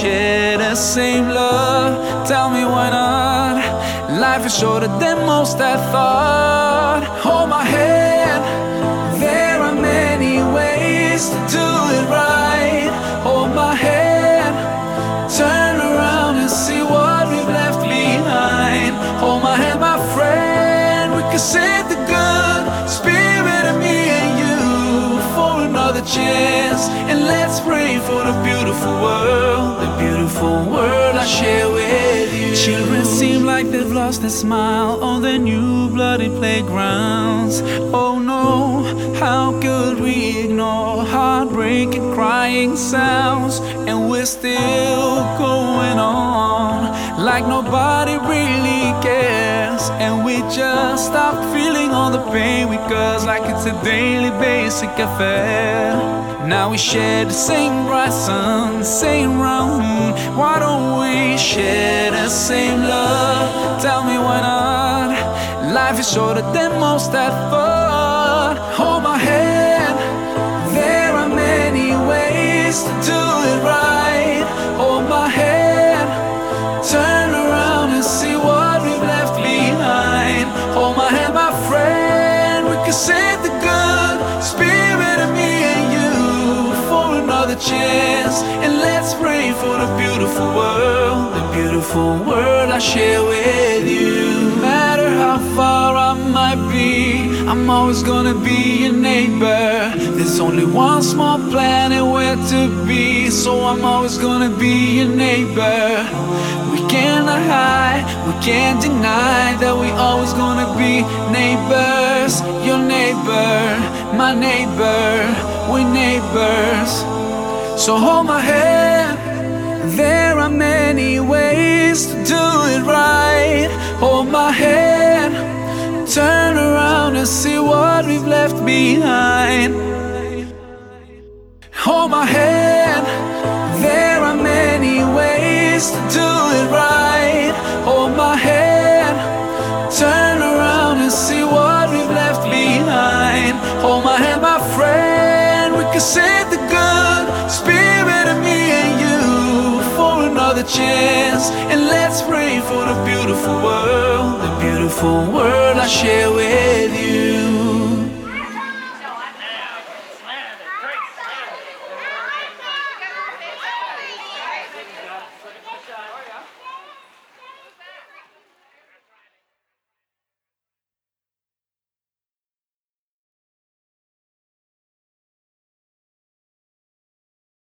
share the same love? Tell me why not? Life is shorter than most I thought. Hold my hand. There are many ways to do it right. Hold my hand. Turn around and see what we've left behind. Hold my hand, my friend. We can save the good spirit of me and you for another chance. And let's pray for the beautiful world, beautiful world I share with you. Children seem like they've lost their smile on their new bloody playgrounds. Oh no, how could we ignore heartbreaking crying sounds? And we're still going on like nobody really cares. And we just stop feeling all the pain we cause like it's a daily basic affair. Now we share the same bright sun, same round moon. Why don't we share the same love? Tell me why not? Life is shorter than most thought. Hold my hand. There are many ways to do save the good spirit of me and you for another chance. And let's pray for the beautiful world, the beautiful world I share with you. I'm always gonna be your neighbor. There's only one small planet where to be, so I'm always gonna be your neighbor. We cannot hide, we can't deny that we always gonna be neighbors. Your neighbor, my neighbor, we're neighbors. So hold my hand. There are many ways to do it right. Hold my hand. See what we've left behind. Hold my hand. There are many ways to do it right. Hold my hand. Turn around and see what we've left behind. Hold my hand, my friend. We can save the good spirit of me and you for another chance. And let's pray for the beautiful world, beautiful world I share with you.